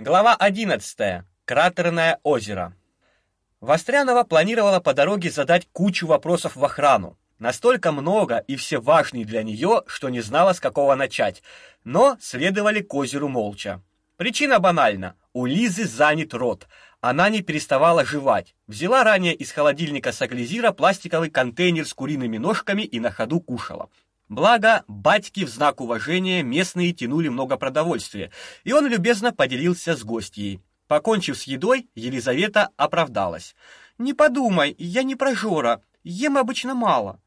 Глава 11. Кратерное озеро. Вострянова планировала по дороге задать кучу вопросов в охрану. Настолько много и все важные для нее, что не знала, с какого начать. Но следовали к озеру молча. Причина банальна. У Лизы занят рот. Она не переставала жевать. Взяла ранее из холодильника Саглизира пластиковый контейнер с куриными ножками и на ходу кушала. Благо, батьки в знак уважения местные тянули много продовольствия, и он любезно поделился с гостьей. Покончив с едой, Елизавета оправдалась. «Не подумай, я не прожора, ем обычно мало».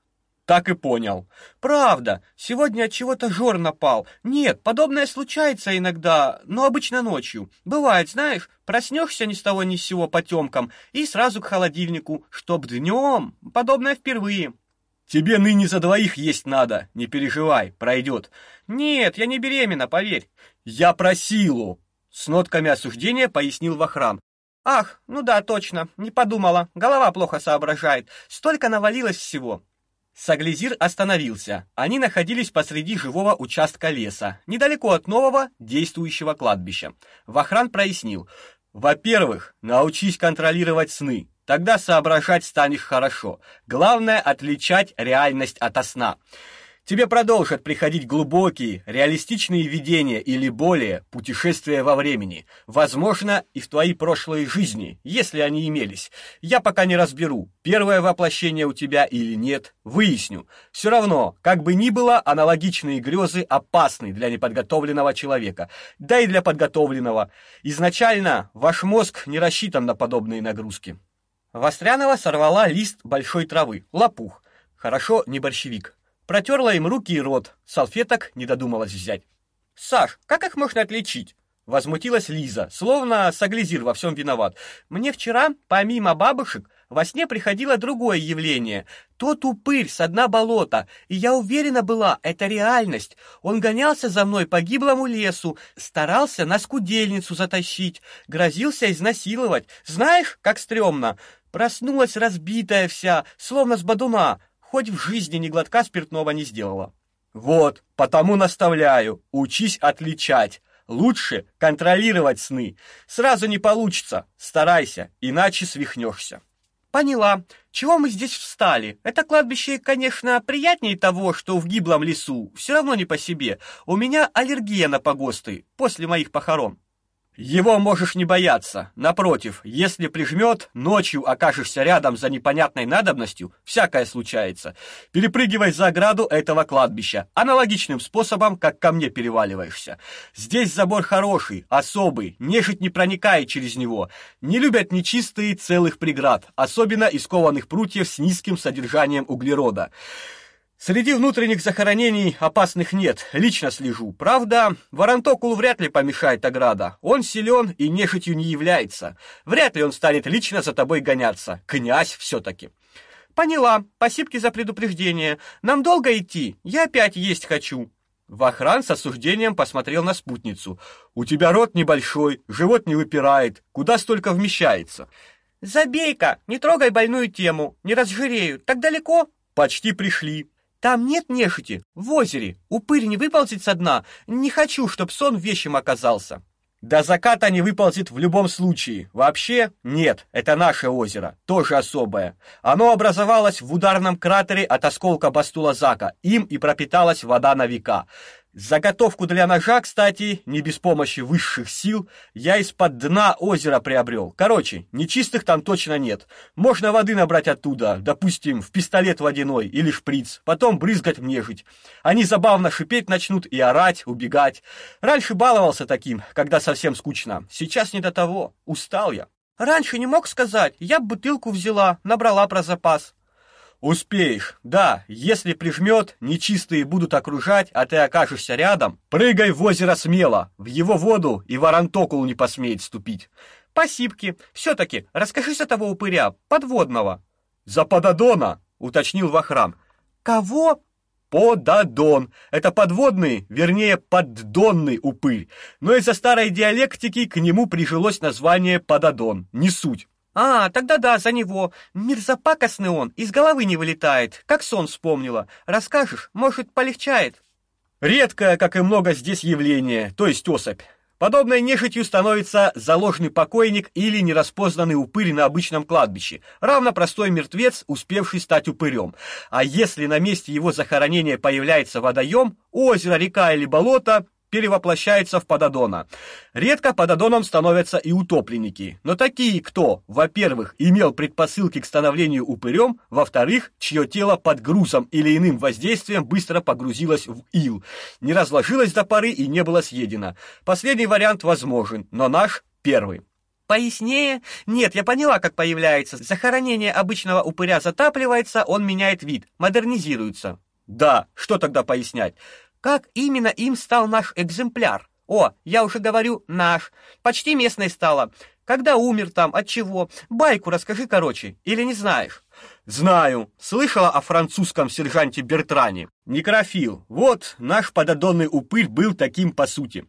Так и понял. Правда, сегодня от чего-то жор напал. Нет, подобное случается иногда, но обычно ночью. Бывает, знаешь, проснешься ни с того ни с сего потемкам и сразу к холодильнику, чтоб днем. Подобное впервые. Тебе ныне за двоих есть надо, не переживай, пройдет. Нет, я не беременна, поверь. Я про силу, с нотками осуждения пояснил Вахрам. Ах, ну да, точно, не подумала. Голова плохо соображает. Столько навалилось всего. Саглизир остановился. Они находились посреди живого участка леса, недалеко от нового действующего кладбища. Вахран прояснил: "Во-первых, научись контролировать сны. Тогда соображать станешь хорошо. Главное отличать реальность от сна. Тебе продолжат приходить глубокие, реалистичные видения или более путешествия во времени, возможно, и в твои прошлые жизни, если они имелись. Я пока не разберу, первое воплощение у тебя или нет, выясню. Все равно, как бы ни было, аналогичные грезы опасны для неподготовленного человека, да и для подготовленного. Изначально ваш мозг не рассчитан на подобные нагрузки. Вострянова сорвала лист большой травы, лопух. Хорошо, не борщевик. Протерла им руки и рот, салфеток не додумалась взять. «Саш, как их можно отличить?» Возмутилась Лиза, словно Саглизир во всем виноват. «Мне вчера, помимо бабушек, во сне приходило другое явление. Тот упырь с дна болота, и я уверена была, это реальность. Он гонялся за мной по гиблому лесу, старался на скудельницу затащить, грозился изнасиловать. Знаешь, как стрёмно? Проснулась разбитая вся, словно с бодуна, хоть в жизни ни глотка спиртного не сделала. Вот, потому наставляю, учись отличать. Лучше контролировать сны. Сразу не получится, старайся, иначе свихнешься. Поняла. Чего мы здесь встали? Это кладбище, конечно, приятнее того, что в гиблом лесу. Все равно не по себе. У меня аллергия на погосты после моих похорон. Его можешь не бояться. Напротив, если прижмет, ночью окажешься рядом за непонятной надобностью, всякое случается. Перепрыгивай за ограду этого кладбища, аналогичным способом, как ко мне переваливаешься. Здесь забор хороший, особый, нежить не проникает через него. Не любят нечистые целых преград, особенно из кованых прутьев с низким содержанием углерода. Среди внутренних захоронений опасных нет, лично слежу. Правда, Воронтокулу вряд ли помешает ограда. Он силен и нежитью не является. Вряд ли он станет лично за тобой гоняться. Князь все таки Поняла. Спасибо за предупреждение. Нам долго идти. Я опять есть хочу. Вахран с осуждением посмотрел на спутницу. У тебя рот небольшой, живот не выпирает. Куда столько вмещается? Забей-ка, не трогай больную тему, не разжирею. Так далеко? Почти пришли. Там нет нежити, в озере. Упырь не выползет со дна. Не хочу, чтоб сон вещим оказался. До заката не выползет в любом случае. Вообще нет, это наше озеро, тоже особое. Оно образовалось в ударном кратере от осколка Бастула-Зака. Им и пропиталась вода на века. Заготовку для ножа, кстати, не без помощи высших сил, я из-под дна озера приобрел. Короче, нечистых там точно нет. Можно воды набрать оттуда, допустим, в пистолет водяной или шприц, потом брызгать в нежить. Они забавно шипеть начнут и орать, убегать. Раньше баловался таким, когда совсем скучно. Сейчас не до того. Устал я. Раньше не мог сказать, я бутылку взяла, набрала про запас. Успеешь. Да, если прижмет, нечистые будут окружать, а ты окажешься рядом, прыгай в озеро смело. В его воду и варантокул не посмеет ступить. Посипки. все таки расскажи за того упыря подводного. За подадона, уточнил Вахрам. Кого? Подадон. Это подводный, вернее, поддонный упырь. Но из-за старой диалектики к нему прижилось название подадон. Не суть. А, тогда да, за него. Мерзопакостный он, из головы не вылетает. Как сон вспомнила. Расскажешь, может, полегчает. Редкое, как и много здесь явление, то есть особь. Подобной нежитью становится заложный покойник или нераспознанный упырь на обычном кладбище, равно простой мертвец, успевший стать упырем. А если на месте его захоронения появляется водоем, озеро, река или болото, перевоплощается в пододона. Редко пододоном становятся и утопленники, но такие, кто, во-первых, имел предпосылки к становлению упырем, во-вторых, чье тело под грузом или иным воздействием быстро погрузилось в ил, не разложилось до поры и не было съедено. Последний вариант возможен, но наш первый. Пояснее? Нет, я поняла, как появляется. Захоронение обычного упыря затапливается, он меняет вид, модернизируется. Да, что тогда пояснять? Как именно им стал наш экземпляр? О, я уже говорю наш. Почти местной стало. Когда умер там, от чего? Байку расскажи короче, или не знаешь? Знаю. Слышала о французском сержанте Бертране. Некрофил. Вот наш пододонный упырь был таким по сути.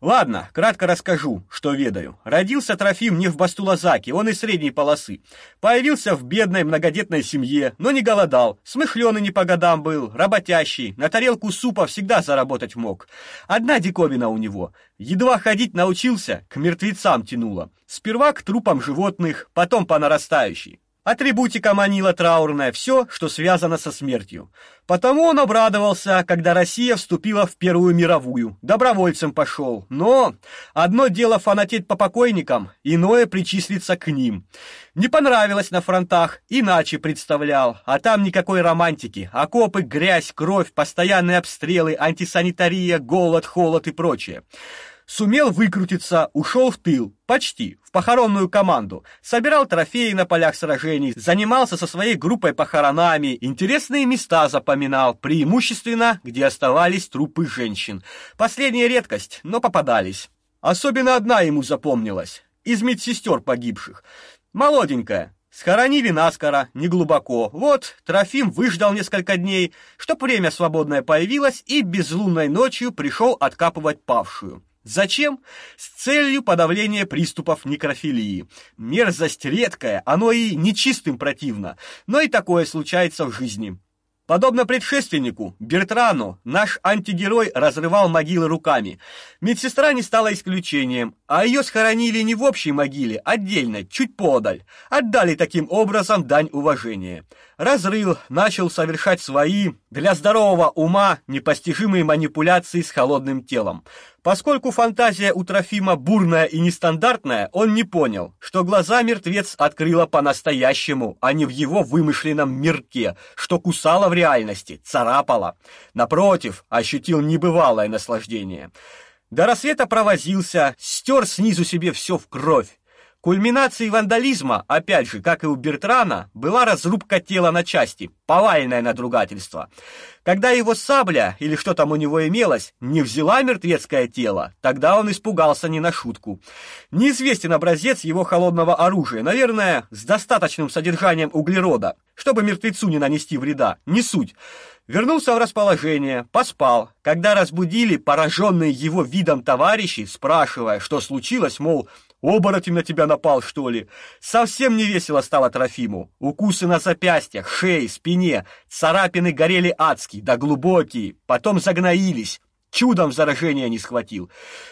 Ладно, кратко расскажу, что ведаю. Родился Трофим не в Бастулазаке, он из средней полосы. Появился в бедной многодетной семье, но не голодал. Смыхлёный не по годам был, работящий, на тарелку супа всегда заработать мог. Одна диковина у него. Едва ходить научился, к мертвецам тянуло. Сперва к трупам животных, потом по нарастающей. Атрибутика манила траурная, все, что связано со смертью. Потому он обрадовался, когда Россия вступила в Первую мировую. Добровольцем пошел. Но одно дело фанатеть по покойникам, иное причислиться к ним. Не понравилось на фронтах, иначе представлял. А там никакой романтики. Окопы, грязь, кровь, постоянные обстрелы, антисанитария, голод, холод и прочее. Сумел выкрутиться, ушел в тыл, почти, в похоронную команду. Собирал трофеи на полях сражений, занимался со своей группой похоронами, интересные места запоминал, преимущественно, где оставались трупы женщин. Последняя редкость, но попадались. Особенно одна ему запомнилась, из медсестер погибших. Молоденькая, Схоронили наскоро, неглубоко. Вот, Трофим выждал несколько дней, чтоб время свободное появилось, и безлунной ночью пришел откапывать павшую. Зачем? С целью подавления приступов некрофилии. Мерзость редкая, оно и нечистым противно, но и такое случается в жизни. Подобно предшественнику, Бертрану, наш антигерой разрывал могилы руками. Медсестра не стала исключением, а ее схоронили не в общей могиле, отдельно, чуть подаль. Отдали таким образом дань уважения. Разрыл, начал совершать свои, для здорового ума, непостижимые манипуляции с холодным телом. Поскольку фантазия у Трофима бурная и нестандартная, он не понял, что глаза мертвец открыла по-настоящему, а не в его вымышленном мирке, что кусала в реальности, царапала. Напротив, ощутил небывалое наслаждение. До рассвета провозился, стер снизу себе все в кровь. Кульминацией вандализма, опять же, как и у Бертрана, была разрубка тела на части, повальное надругательство. Когда его сабля, или что там у него имелось, не взяла мертвецкое тело, тогда он испугался не на шутку. Неизвестен образец его холодного оружия, наверное, с достаточным содержанием углерода, чтобы мертвецу не нанести вреда, не суть. Вернулся в расположение, поспал. Когда разбудили пораженные его видом товарищи, спрашивая, что случилось, мол, Оборотень на тебя напал, что ли? Совсем не весело стало Трофиму. Укусы на запястьях, шее, спине, царапины горели адские, да глубокие, потом загноились. Чудом заражения не схватил.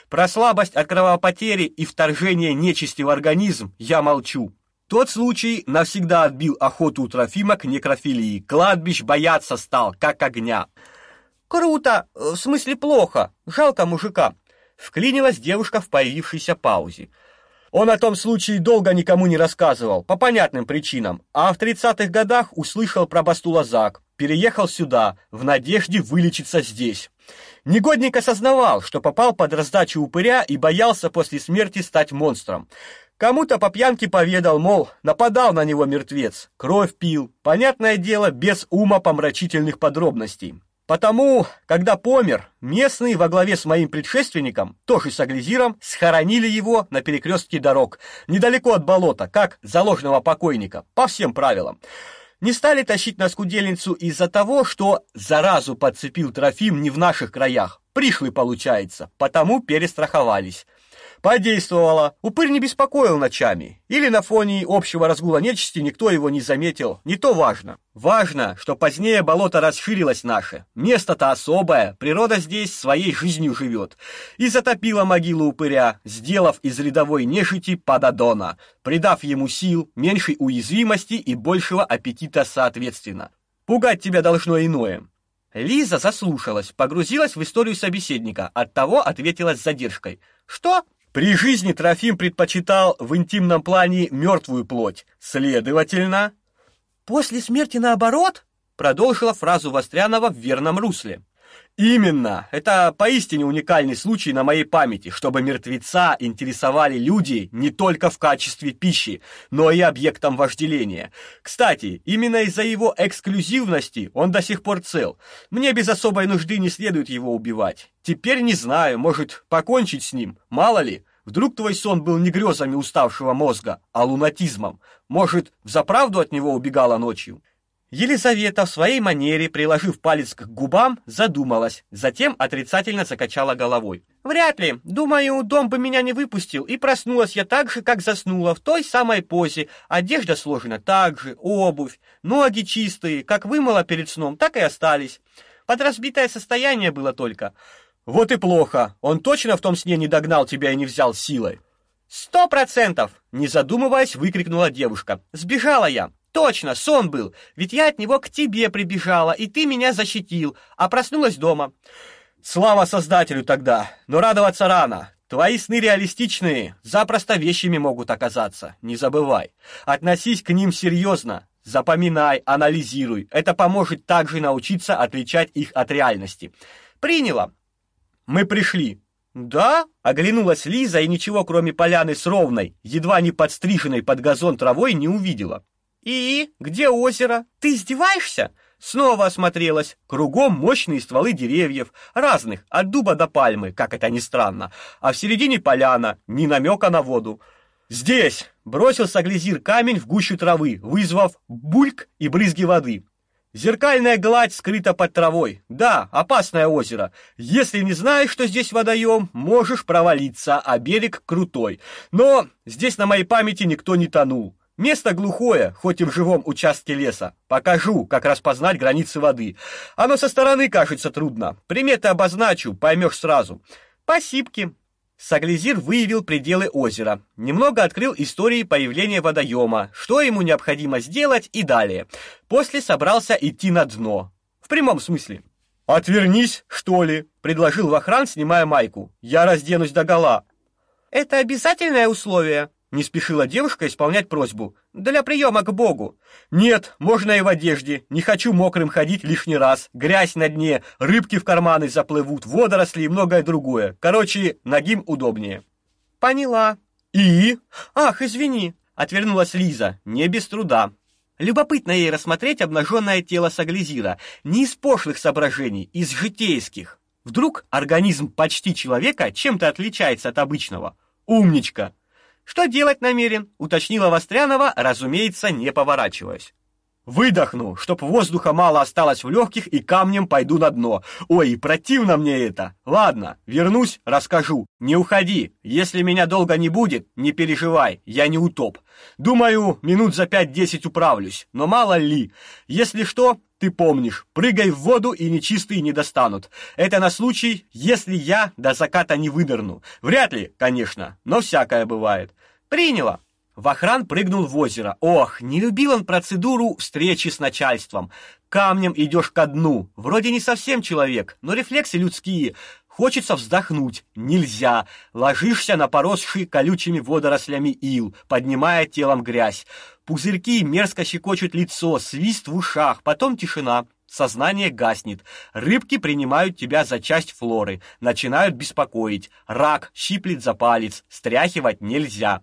Про слабость от кровопотери и вторжение нечисти в организм я молчу. Тот случай навсегда отбил охоту у Трофима к некрофилии. Кладбищ бояться стал, как огня. Круто, в смысле плохо. Жалко мужика. Вклинилась девушка в появившейся паузе. Он о том случае долго никому не рассказывал, по понятным причинам, а в 30-х годах услышал про Бастулазак, переехал сюда, в надежде вылечиться здесь. Негодник осознавал, что попал под раздачу упыря и боялся после смерти стать монстром. Кому-то по пьянке поведал, мол, нападал на него мертвец, кровь пил, понятное дело, без ума помрачительных подробностей. Потому, когда помер, местные во главе с моим предшественником, тоже с Аглизиром, схоронили его на перекрестке дорог, недалеко от болота, как заложенного покойника, по всем правилам. Не стали тащить на скудельницу из-за того, что заразу подцепил Трофим не в наших краях. Пришлый получается, потому перестраховались. Подействовало. Упырь не беспокоил ночами. Или на фоне общего разгула нечисти никто его не заметил. Не то важно. Важно, что позднее болото расширилось наше. Место-то особое, природа здесь своей жизнью живет. И затопила могилу упыря, сделав из рядовой нежити подадона, придав ему сил, меньшей уязвимости и большего аппетита соответственно. Пугать тебя должно иное. Лиза заслушалась, погрузилась в историю собеседника, оттого ответила с задержкой. Что? При жизни Трофим предпочитал в интимном плане мертвую плоть. Следовательно, после смерти наоборот, продолжила фразу Вострянова в верном русле. Именно. Это поистине уникальный случай на моей памяти, чтобы мертвеца интересовали люди не только в качестве пищи, но и объектом вожделения. Кстати, именно из-за его эксклюзивности он до сих пор цел. Мне без особой нужды не следует его убивать. Теперь не знаю, может, покончить с ним, мало ли. Вдруг твой сон был не грезами уставшего мозга, а лунатизмом. Может, взаправду от него убегала ночью? Елизавета в своей манере, приложив палец к губам, задумалась, затем отрицательно закачала головой. Вряд ли. Думаю, дом бы меня не выпустил, и проснулась я так же, как заснула, в той самой позе. Одежда сложена так же, обувь, ноги чистые, как вымыла перед сном, так и остались. Подразбитое состояние было только. Вот и плохо. Он точно в том сне не догнал тебя и не взял силой. «Сто процентов!» — не задумываясь, выкрикнула девушка. «Сбежала я! Точно, сон был, ведь я от него к тебе прибежала, и ты меня защитил, а проснулась дома. Слава Создателю тогда, но радоваться рано. Твои сны реалистичные, запросто вещами могут оказаться, не забывай. Относись к ним серьезно, запоминай, анализируй. Это поможет также научиться отличать их от реальности. Приняла. Мы пришли. Да? Оглянулась Лиза и ничего, кроме поляны с ровной, едва не подстриженной под газон травой, не увидела. И где озеро? Ты издеваешься? Снова осмотрелась. Кругом мощные стволы деревьев, разных, от дуба до пальмы, как это ни странно. А в середине поляна, ни намека на воду. Здесь бросился глизир камень в гущу травы, вызвав бульк и брызги воды. Зеркальная гладь скрыта под травой. Да, опасное озеро. Если не знаешь, что здесь водоем, можешь провалиться, а берег крутой. Но здесь на моей памяти никто не тонул. Место глухое, хоть и в живом участке леса. Покажу, как распознать границы воды. Оно со стороны кажется трудно. Приметы обозначу, поймешь сразу. Посипки. Саглизир выявил пределы озера. Немного открыл истории появления водоема, что ему необходимо сделать и далее. После собрался идти на дно. В прямом смысле. «Отвернись, что ли?» — предложил Вахран, снимая майку. «Я разденусь догола». «Это обязательное условие?» Не спешила девушка исполнять просьбу. Для приема к Богу. Нет, можно и в одежде. Не хочу мокрым ходить лишний раз. Грязь на дне, рыбки в карманы заплывут, водоросли и многое другое. Короче, нагим удобнее. Поняла. И? Ах, извини, отвернулась Лиза, не без труда. Любопытно ей рассмотреть обнаженное тело Саглизира, не из пошлых соображений, из житейских. Вдруг организм почти человека чем-то отличается от обычного. Умничка. Что делать намерен? уточнила Вострянова, разумеется, не поворачиваясь. Выдохну, чтоб воздуха мало осталось в легких и камнем пойду на дно. Ой, противно мне это. Ладно, вернусь, расскажу. Не уходи. Если меня долго не будет, не переживай, я не утоп. Думаю, минут за пять-десять управлюсь, но мало ли. Если что, ты помнишь, прыгай в воду и нечистые не достанут. Это на случай, если я до заката не выдерну. Вряд ли, конечно, но всякое бывает. Приняла. Вахран прыгнул в озеро. Ох, не любил он процедуру встречи с начальством. Камнем идешь ко дну. Вроде не совсем человек, но рефлексы людские. Хочется вздохнуть. Нельзя. Ложишься на поросший колючими водорослями ил, поднимая телом грязь. Пузырьки мерзко щекочут лицо, свист в ушах, потом тишина. Сознание гаснет. Рыбки принимают тебя за часть флоры, начинают беспокоить. Рак щиплет за палец, стряхивать нельзя.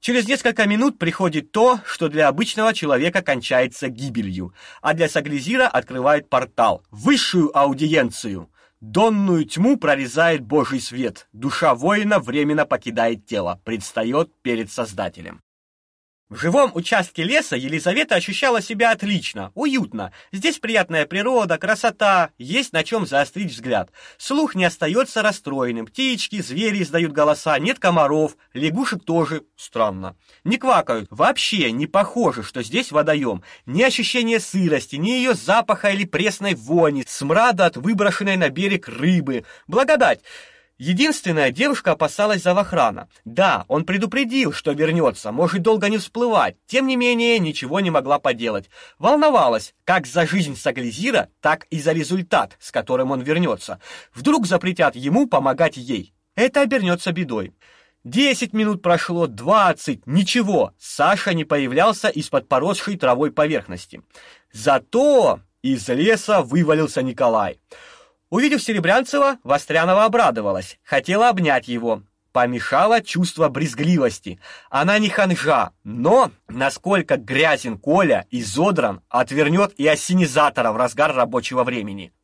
Через несколько минут приходит то, что для обычного человека кончается гибелью, а для Саглизира открывает портал, высшую аудиенцию. Донную тьму прорезает Божий свет. Душа воина временно покидает тело, предстает перед Создателем. В живом участке леса Елизавета ощущала себя отлично, уютно. Здесь приятная природа, красота, есть на чем заострить взгляд. Слух не остается расстроенным. Птички, звери издают голоса, нет комаров, лягушек тоже странно. Не квакают. Вообще не похоже, что здесь водоем. Ни ощущения сырости, ни ее запаха или пресной вони, смрада от выброшенной на берег рыбы. Благодать. Единственная девушка опасалась за Вахрана. Да, он предупредил, что вернется, может долго не всплывать. Тем не менее, ничего не могла поделать. Волновалась, как за жизнь Саглизира, так и за результат, с которым он вернется. Вдруг запретят ему помогать ей. Это обернется бедой. Десять минут прошло, двадцать, ничего. Саша не появлялся из-под поросшей травой поверхности. Зато из леса вывалился Николай. Увидев Серебрянцева, Вострянова обрадовалась, хотела обнять его. Помешало чувство брезгливости. Она не ханжа, но насколько грязен Коля и Зодран отвернет и осенизатора в разгар рабочего времени.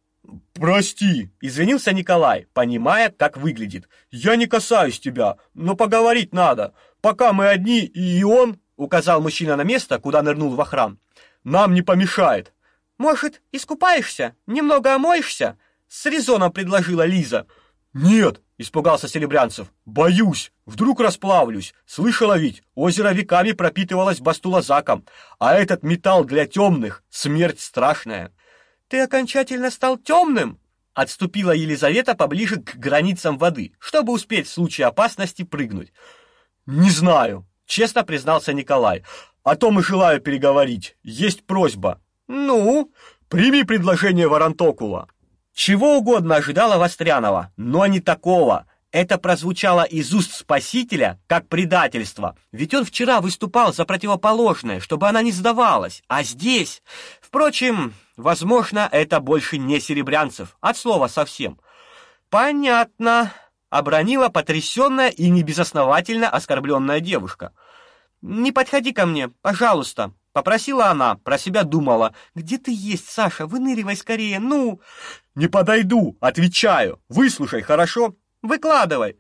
«Прости», — извинился Николай, понимая, как выглядит. «Я не касаюсь тебя, но поговорить надо. Пока мы одни, и он...» — указал мужчина на место, куда нырнул в охран. «Нам не помешает». «Может, искупаешься? Немного омоешься?» С резоном предложила Лиза. Нет, испугался Серебрянцев. Боюсь, вдруг расплавлюсь. Слышала ведь, озеро веками пропитывалось бастулазаком, а этот металл для темных смерть страшная. Ты окончательно стал темным? Отступила Елизавета поближе к границам воды, чтобы успеть в случае опасности прыгнуть. Не знаю, честно признался Николай. О том и желаю переговорить. Есть просьба. Ну, прими предложение Варантокула. Чего угодно ожидала Вострянова, но не такого. Это прозвучало из уст спасителя как предательство. Ведь он вчера выступал за противоположное, чтобы она не сдавалась. А здесь... Впрочем, возможно, это больше не Серебрянцев. От слова совсем. Понятно. Обронила потрясённая и небезосновательно оскорбленная девушка. «Не подходи ко мне, пожалуйста», — попросила она, про себя думала. «Где ты есть, Саша? Выныривай скорее, ну!» Не подойду, отвечаю. Выслушай, хорошо? Выкладывай.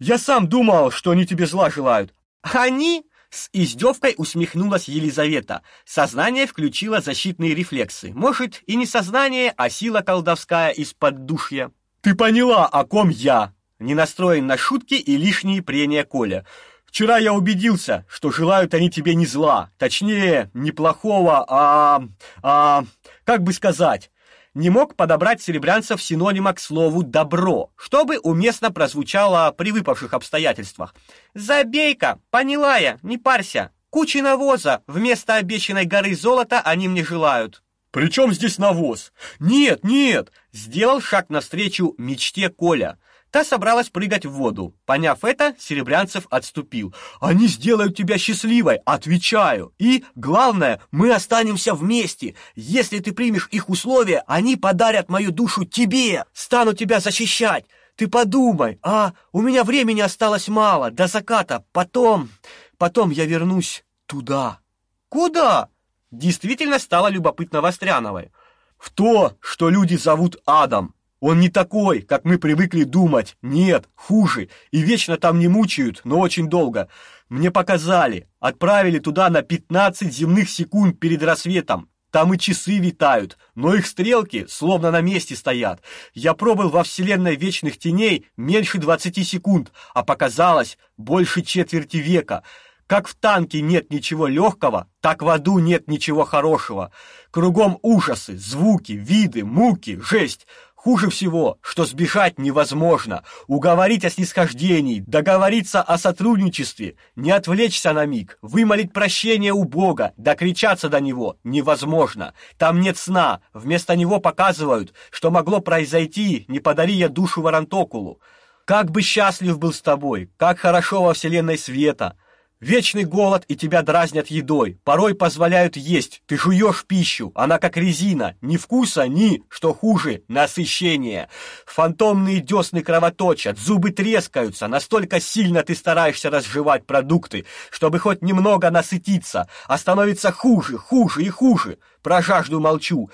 Я сам думал, что они тебе зла желают. Они? С издевкой усмехнулась Елизавета. Сознание включило защитные рефлексы. Может, и не сознание, а сила колдовская из-под душья. Ты поняла, о ком я? Не настроен на шутки и лишние прения Коля. Вчера я убедился, что желают они тебе не зла, точнее, не плохого, а а как бы сказать, не мог подобрать серебрянцев синонима к слову «добро», чтобы уместно прозвучало при выпавших обстоятельствах. «Забей-ка, поняла я, не парься. Кучи навоза вместо обещанной горы золота они мне желают». «При чем здесь навоз?» «Нет, нет!» — сделал шаг навстречу мечте Коля. Та собралась прыгать в воду. Поняв это, Серебрянцев отступил. «Они сделают тебя счастливой, отвечаю. И, главное, мы останемся вместе. Если ты примешь их условия, они подарят мою душу тебе, станут тебя защищать. Ты подумай, а у меня времени осталось мало, до заката. Потом, потом я вернусь туда». «Куда?» Действительно стало любопытно Востряновой. «В то, что люди зовут адом. Он не такой, как мы привыкли думать. Нет, хуже. И вечно там не мучают, но очень долго. Мне показали. Отправили туда на 15 земных секунд перед рассветом. Там и часы витают, но их стрелки словно на месте стоят. Я пробыл во вселенной вечных теней меньше 20 секунд, а показалось больше четверти века. Как в танке нет ничего легкого, так в аду нет ничего хорошего. Кругом ужасы, звуки, виды, муки, жесть. Хуже всего, что сбежать невозможно, уговорить о снисхождении, договориться о сотрудничестве, не отвлечься на миг, вымолить прощение у Бога, докричаться до него невозможно. Там нет сна, вместо него показывают, что могло произойти, не подари я душу Варантокулу. Как бы счастлив был с тобой, как хорошо во вселенной света. Вечный голод, и тебя дразнят едой. Порой позволяют есть. Ты жуешь пищу, она как резина. Ни вкуса, ни, что хуже, насыщения. Фантомные десны кровоточат, зубы трескаются. Настолько сильно ты стараешься разжевать продукты, чтобы хоть немного насытиться. А становится хуже, хуже и хуже. Про жажду молчу.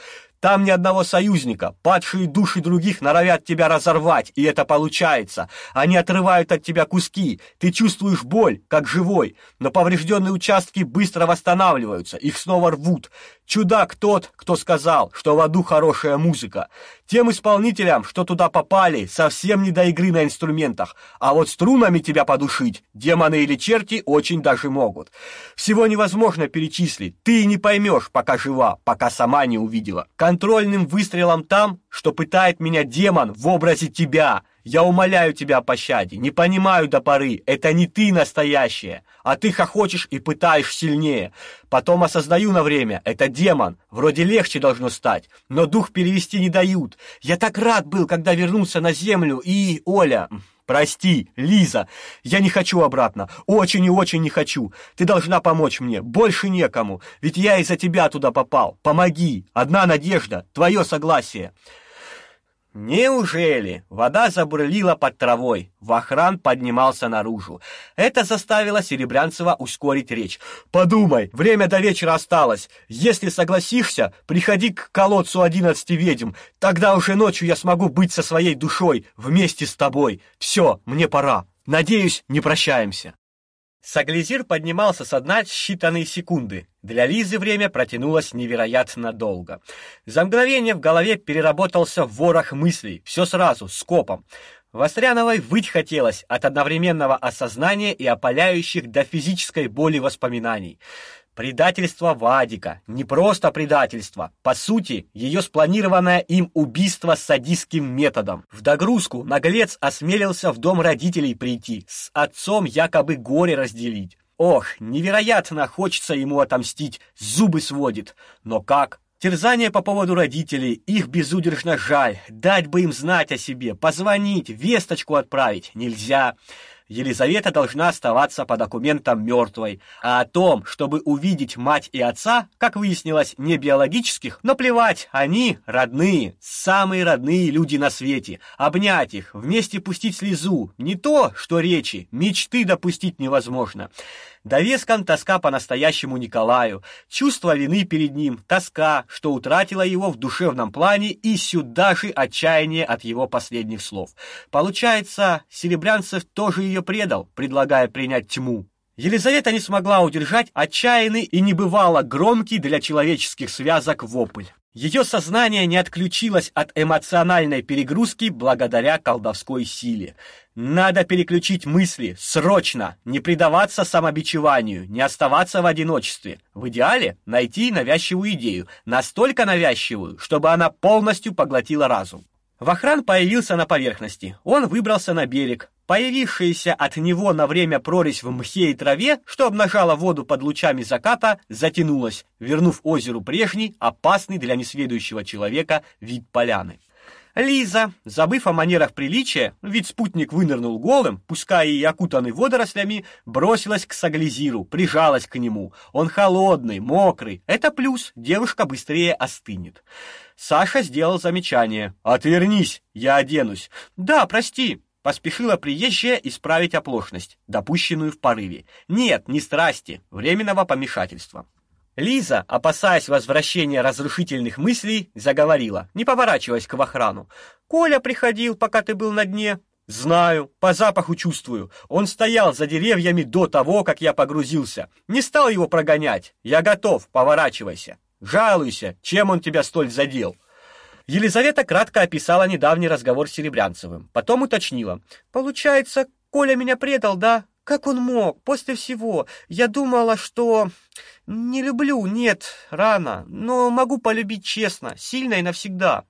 Там ни одного союзника. Падшие души других норовят тебя разорвать, и это получается. Они отрывают от тебя куски. Ты чувствуешь боль, как живой, но поврежденные участки быстро восстанавливаются, их снова рвут. Чудак тот, кто сказал, что в аду хорошая музыка. Тем исполнителям, что туда попали, совсем не до игры на инструментах, а вот струнами тебя подушить демоны или черти очень даже могут. Всего невозможно перечислить. Ты не поймешь, пока жива, пока сама не увидела. Контрольным выстрелом там, что пытает меня демон в образе тебя. Я умоляю тебя о пощаде. Не понимаю до поры, это не ты настоящая, а ты хохочешь и пытаешь сильнее. Потом осознаю на время, это демон. Вроде легче должно стать, но дух перевести не дают. Я так рад был, когда вернулся на землю, и Оля, Прости, Лиза, я не хочу обратно. Очень и очень не хочу. Ты должна помочь мне. Больше некому. Ведь я из-за тебя туда попал. Помоги. Одна надежда, твое согласие. Неужели? Вода забурлила под травой. Вахран поднимался наружу. Это заставило Серебрянцева ускорить речь. Подумай, время до вечера осталось. Если согласишься, приходи к колодцу одиннадцати ведьм. Тогда уже ночью я смогу быть со своей душой вместе с тобой. Все, мне пора. Надеюсь, не прощаемся. Саглизир поднимался со дна считанные секунды. Для Лизы время протянулось невероятно долго. За мгновение в голове переработался ворох мыслей, все сразу, скопом. Востряновой выть хотелось от одновременного осознания и опаляющих до физической боли воспоминаний. Предательство Вадика, не просто предательство, по сути, ее спланированное им убийство садистским методом. В догрузку наглец осмелился в дом родителей прийти, с отцом якобы горе разделить. Ох, невероятно хочется ему отомстить, зубы сводит. Но как? Терзание по поводу родителей, их безудержно жаль. Дать бы им знать о себе, позвонить, весточку отправить нельзя. Елизавета должна оставаться по документам мертвой, а о том, чтобы увидеть мать и отца, как выяснилось, не биологических, но плевать, они родные, самые родные люди на свете. Обнять их, вместе пустить слезу, не то, что речи, мечты допустить невозможно. Довеском тоска по настоящему Николаю, чувство вины перед ним, тоска, что утратила его в душевном плане и сюда же отчаяние от его последних слов. Получается, Серебрянцев тоже ее предал, предлагая принять тьму. Елизавета не смогла удержать отчаянный и небывало громкий для человеческих связок вопль. Ее сознание не отключилось от эмоциональной перегрузки благодаря колдовской силе. Надо переключить мысли, срочно, не предаваться самобичеванию, не оставаться в одиночестве. В идеале найти навязчивую идею, настолько навязчивую, чтобы она полностью поглотила разум. Вахран появился на поверхности. Он выбрался на берег, Появившаяся от него на время прорезь в мхе и траве, что обнажала воду под лучами заката, затянулась, вернув озеру прежний, опасный для несведущего человека вид поляны. Лиза, забыв о манерах приличия, ведь спутник вынырнул голым, пускай и окутанный водорослями, бросилась к Саглизиру, прижалась к нему. Он холодный, мокрый. Это плюс, девушка быстрее остынет. Саша сделал замечание. «Отвернись, я оденусь». «Да, прости». Поспешила приезжая исправить оплошность, допущенную в порыве. Нет, не страсти, временного помешательства. Лиза, опасаясь возвращения разрушительных мыслей, заговорила, не поворачиваясь к Вахрану. «Коля приходил, пока ты был на дне». «Знаю, по запаху чувствую. Он стоял за деревьями до того, как я погрузился. Не стал его прогонять. Я готов, поворачивайся. Жалуйся, чем он тебя столь задел». Елизавета кратко описала недавний разговор с Серебрянцевым, потом уточнила: "Получается, Коля меня предал, да? Как он мог? После всего я думала, что не люблю, нет, рано, но могу полюбить честно, сильно и навсегда".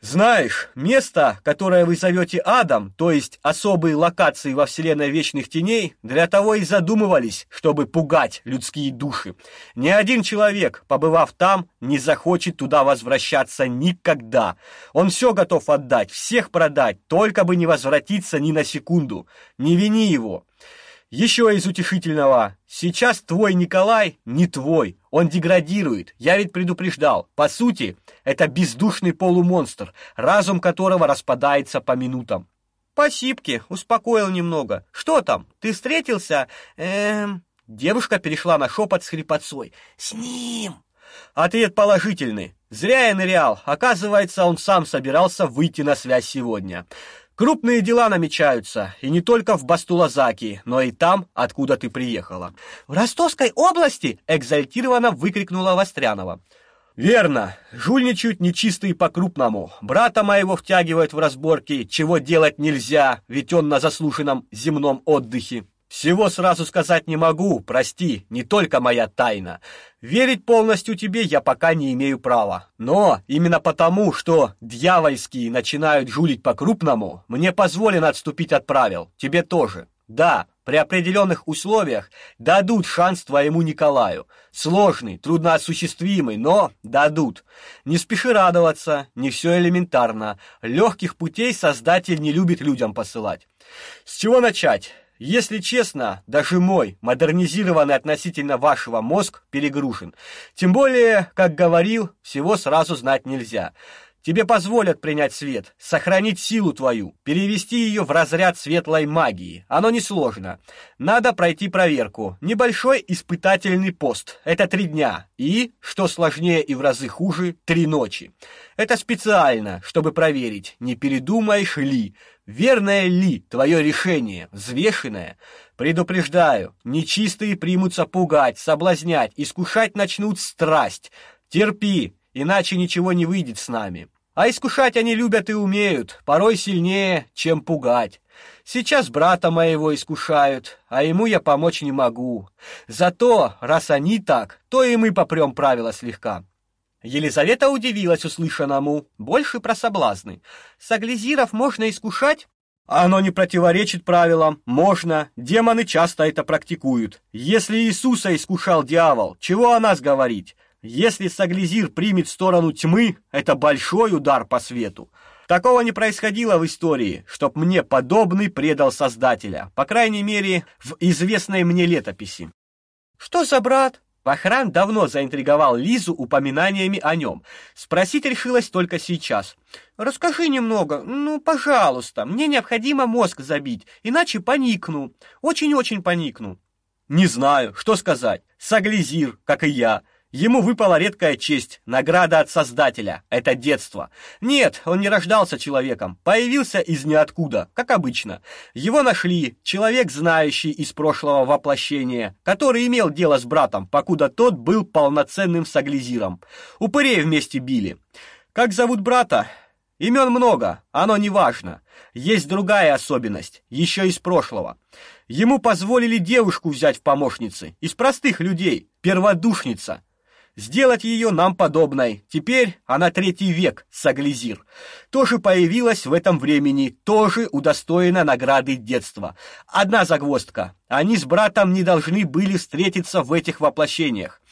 Знаешь, место, которое вы зовете адом, то есть особые локации во вселенной вечных теней, для того и задумывались, чтобы пугать людские души. Ни один человек, побывав там, не захочет туда возвращаться никогда. Он все готов отдать, всех продать, только бы не возвратиться ни на секунду. Не вини его. Еще из утешительного. Сейчас твой Николай не твой. Он деградирует. Я ведь предупреждал. По сути, это бездушный полумонстр, разум которого распадается по минутам. Спасибки, успокоил немного. Что там? Ты встретился? Эм, девушка перешла на шепот с хрипотцой. С ним. Ответ положительный. Зря я нырял. Оказывается, он сам собирался выйти на связь сегодня. Крупные дела намечаются, и не только в Бастулазаки, но и там, откуда ты приехала. В Ростовской области, экзальтированно выкрикнула Вострянова. Верно. Жульничают нечистые по-крупному. Брата моего втягивают в разборки, чего делать нельзя, ведь он на заслуженном земном отдыхе. Всего сразу сказать не могу, прости, не только моя тайна. Верить полностью тебе я пока не имею права. Но именно потому, что дьявольские начинают жулить по-крупному, мне позволено отступить от правил. Тебе тоже. Да, при определенных условиях дадут шанс твоему Николаю. Сложный, трудноосуществимый, но дадут. Не спеши радоваться, не все элементарно. Легких путей Создатель не любит людям посылать. С чего начать? Если честно, даже мой, модернизированный относительно вашего мозг, перегружен. Тем более, как говорил, всего сразу знать нельзя. Тебе позволят принять свет, сохранить силу твою, перевести ее в разряд светлой магии. Оно несложно. Надо пройти проверку. Небольшой испытательный пост. Это три дня. И, что сложнее и в разы хуже, три ночи. Это специально, чтобы проверить, не передумаешь ли, верное ли твое решение, взвешенное. Предупреждаю, нечистые примутся пугать, соблазнять, искушать начнут страсть. Терпи, иначе ничего не выйдет с нами. А искушать они любят и умеют, порой сильнее, чем пугать. Сейчас брата моего искушают, а ему я помочь не могу. Зато, раз они так, то и мы попрем правила слегка. Елизавета удивилась услышанному, больше про соблазны. Саглизиров можно искушать? Оно не противоречит правилам. Можно. Демоны часто это практикуют. Если Иисуса искушал дьявол, чего о нас говорить? Если Саглизир примет сторону тьмы, это большой удар по свету. Такого не происходило в истории, чтоб мне подобный предал Создателя, по крайней мере, в известной мне летописи. Что за брат? Вахран давно заинтриговал Лизу упоминаниями о нем. Спросить решилась только сейчас. Расскажи немного, ну, пожалуйста. Мне необходимо мозг забить, иначе поникну. Очень-очень поникну. Не знаю, что сказать. Саглизир, как и я, Ему выпала редкая честь, награда от Создателя. Это детство. Нет, он не рождался человеком, появился из ниоткуда, как обычно. Его нашли, человек, знающий из прошлого воплощения, который имел дело с братом, покуда тот был полноценным саглизиром. Упырей вместе били. Как зовут брата? Имен много, оно не важно. Есть другая особенность, еще из прошлого. Ему позволили девушку взять в помощницы, из простых людей, перводушница сделать ее нам подобной. Теперь она третий век, Саглизир. Тоже появилась в этом времени, тоже удостоена награды детства. Одна загвоздка. Они с братом не должны были встретиться в этих воплощениях.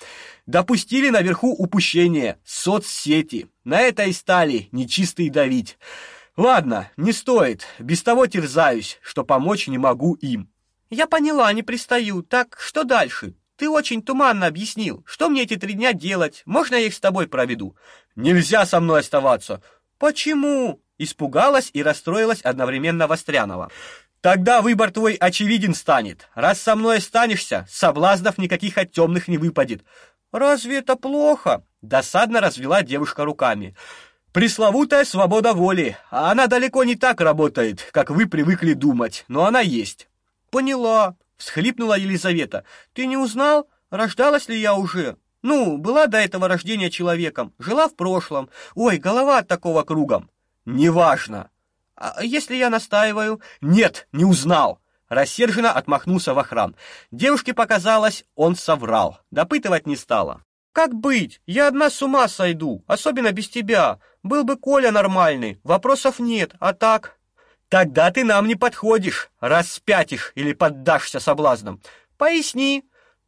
Допустили наверху упущение, соцсети. На это и стали нечистые давить. Ладно, не стоит. Без того терзаюсь, что помочь не могу им. Я поняла, не пристаю. Так что дальше? Ты очень туманно объяснил. Что мне эти три дня делать? Можно я их с тобой проведу? Нельзя со мной оставаться. Почему? Испугалась и расстроилась одновременно Вострянова. Тогда выбор твой очевиден станет. Раз со мной останешься, соблазнов никаких от темных не выпадет. Разве это плохо? Досадно развела девушка руками. Пресловутая свобода воли. А она далеко не так работает, как вы привыкли думать, но она есть. Поняла всхлипнула Елизавета. Ты не узнал, рождалась ли я уже? Ну, была до этого рождения человеком, жила в прошлом. Ой, голова от такого кругом. Неважно. А если я настаиваю? Нет, не узнал. Рассерженно отмахнулся Вахрам. Девушке показалось, он соврал. Допытывать не стала. Как быть? Я одна с ума сойду, особенно без тебя. Был бы Коля нормальный, вопросов нет, а так Тогда ты нам не подходишь, распятишь или поддашься соблазнам. Поясни.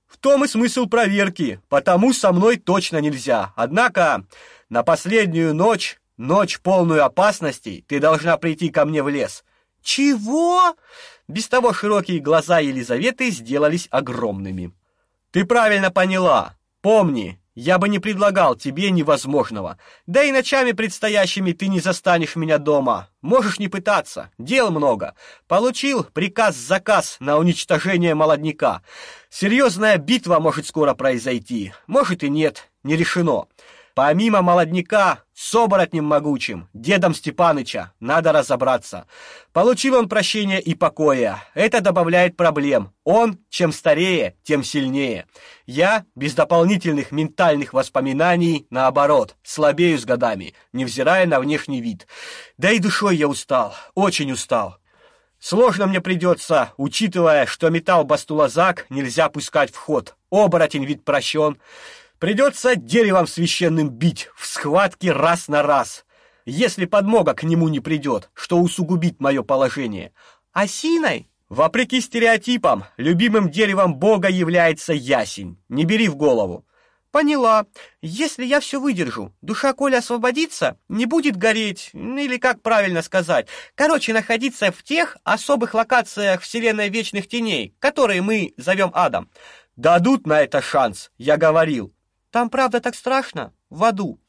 В том и смысл проверки, потому со мной точно нельзя. Однако на последнюю ночь, ночь полную опасностей, ты должна прийти ко мне в лес. Чего? Без того широкие глаза Елизаветы сделались огромными. Ты правильно поняла. Помни, я бы не предлагал тебе невозможного. Да и ночами предстоящими ты не застанешь меня дома. Можешь не пытаться. Дел много. Получил приказ-заказ на уничтожение молодняка. Серьезная битва может скоро произойти. Может и нет. Не решено. Помимо молодняка, с оборотнем могучим, дедом Степаныча, надо разобраться. Получил он прощение и покоя. Это добавляет проблем. Он, чем старее, тем сильнее. Я, без дополнительных ментальных воспоминаний, наоборот, слабею с годами, невзирая на внешний вид. Да и душой я устал, очень устал. Сложно мне придется, учитывая, что металл бастулазак нельзя пускать в ход. Оборотень вид прощен. Придется деревом священным бить в схватке раз на раз. Если подмога к нему не придет, что усугубит мое положение. Осиной? Вопреки стереотипам, любимым деревом бога является ясень. Не бери в голову. Поняла. Если я все выдержу, душа Коля освободится, не будет гореть, или как правильно сказать. Короче, находиться в тех особых локациях вселенной вечных теней, которые мы зовем адом. Дадут на это шанс, я говорил. Там правда так страшно в аду.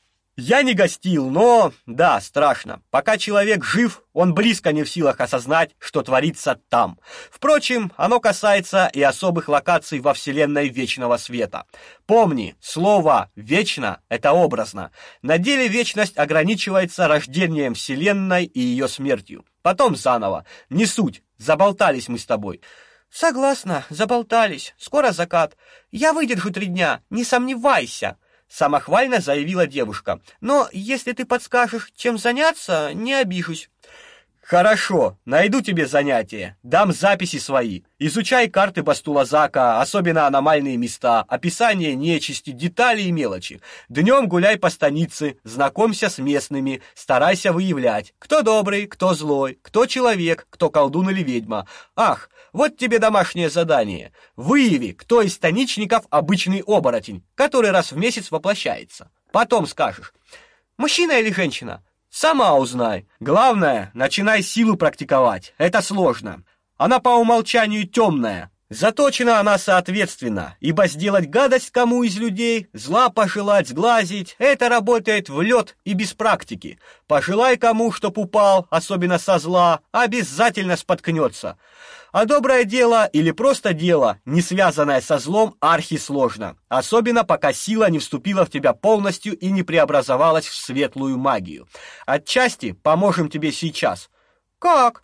Я не гостил, но да, страшно. Пока человек жив, он близко не в силах осознать, что творится там. Впрочем, оно касается и особых локаций во вселенной Вечного Света. Помни, слово вечно это образно. На деле вечность ограничивается рождением вселенной и ее смертью. Потом заново. Не суть. Заболтались мы с тобой. Согласна, заболтались. Скоро закат. Я выдержу три дня, не сомневайся самохвально заявила девушка. Но если ты подскажешь, чем заняться, не обижусь. Хорошо, найду тебе занятие. Дам записи свои. Изучай карты Бастулазака, особенно аномальные места, описание нечисти, детали и мелочи. Днем гуляй по станице, знакомься с местными, старайся выявлять, кто добрый, кто злой, кто человек, кто колдун или ведьма. Ах, вот тебе домашнее задание. Выяви, кто из станичников обычный оборотень, который раз в месяц воплощается. Потом скажешь: мужчина или женщина? Сама узнай. Главное, начинай силу практиковать. Это сложно. Она по умолчанию темная. Заточена она соответственно, ибо сделать гадость кому из людей, зла пожелать, сглазить это работает в лед и без практики. Пожелай кому, чтоб упал, особенно со зла, обязательно споткнется. А доброе дело или просто дело, не связанное со злом, архисложно, особенно пока сила не вступила в тебя полностью и не преобразовалась в светлую магию. Отчасти поможем тебе сейчас. Как?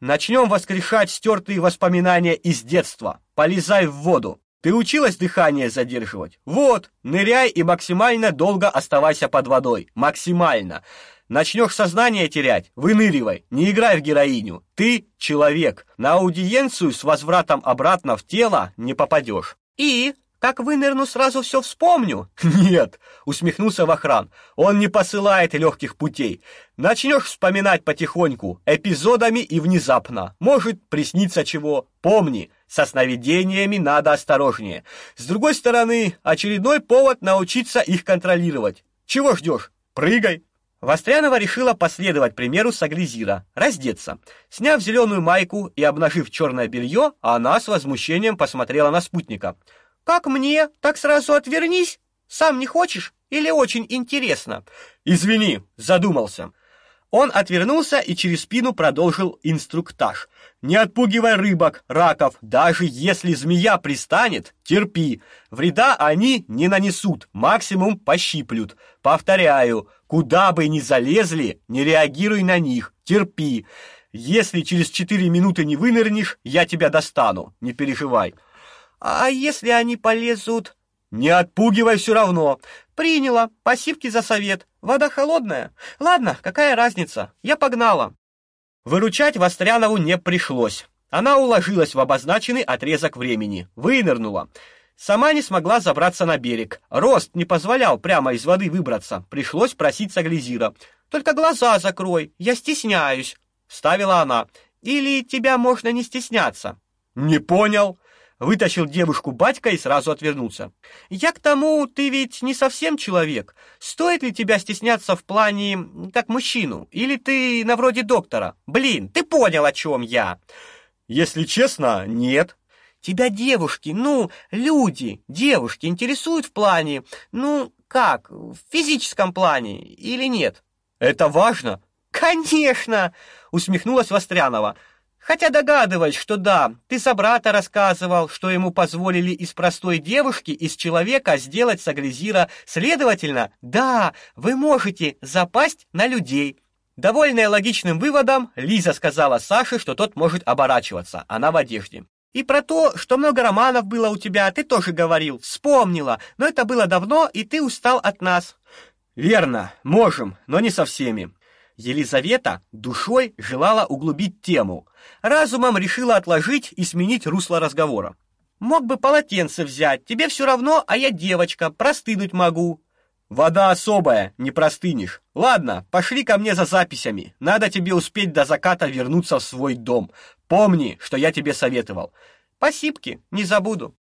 Начнем воскрешать стертые воспоминания из детства. Полезай в воду. Ты училась дыхание задерживать? Вот, ныряй и максимально долго оставайся под водой. Максимально. Начнешь сознание терять, выныривай, не играй в героиню. Ты человек. На аудиенцию с возвратом обратно в тело не попадешь. И как вынырну, сразу все вспомню. Нет, усмехнулся Вахран. Он не посылает легких путей. Начнешь вспоминать потихоньку, эпизодами и внезапно. Может, приснится чего. Помни, со сновидениями надо осторожнее. С другой стороны, очередной повод научиться их контролировать. Чего ждешь? Прыгай. Вострянова решила последовать примеру Саглизира, раздеться. Сняв зеленую майку и обнажив черное белье, она с возмущением посмотрела на спутника. «Как мне? Так сразу отвернись? Сам не хочешь? Или очень интересно?» «Извини, задумался». Он отвернулся и через спину продолжил инструктаж. Не отпугивай рыбок, раков, даже если змея пристанет, терпи. Вреда они не нанесут, максимум пощиплют. Повторяю, куда бы ни залезли, не реагируй на них, терпи. Если через четыре минуты не вынырнешь, я тебя достану, не переживай. А если они полезут не отпугивай все равно. Приняла. Пассивки за совет. Вода холодная. Ладно, какая разница? Я погнала. Выручать Вострянову не пришлось. Она уложилась в обозначенный отрезок времени, вынырнула. Сама не смогла забраться на берег. Рост не позволял прямо из воды выбраться. Пришлось просить Саглизира. Только глаза закрой, я стесняюсь, вставила она. Или тебя можно не стесняться? Не понял вытащил девушку батька и сразу отвернулся. Я к тому, ты ведь не совсем человек. Стоит ли тебя стесняться в плане как мужчину или ты на вроде доктора? Блин, ты понял, о чем я? Если честно, нет. Тебя девушки, ну, люди, девушки интересуют в плане, ну, как, в физическом плане или нет? Это важно. Конечно, усмехнулась Вострянова. Хотя догадываюсь, что да, ты за брата рассказывал, что ему позволили из простой девушки, из человека сделать сагрезира. Следовательно, да, вы можете запасть на людей. Довольная логичным выводом, Лиза сказала Саше, что тот может оборачиваться, она в одежде. И про то, что много романов было у тебя, ты тоже говорил, вспомнила, но это было давно, и ты устал от нас. Верно, можем, но не со всеми. Елизавета душой желала углубить тему, разумом решила отложить и сменить русло разговора. Мог бы полотенце взять, тебе все равно, а я девочка, простынуть могу. Вода особая, не простынешь. Ладно, пошли ко мне за записями. Надо тебе успеть до заката вернуться в свой дом. Помни, что я тебе советовал. Спасибки, не забуду.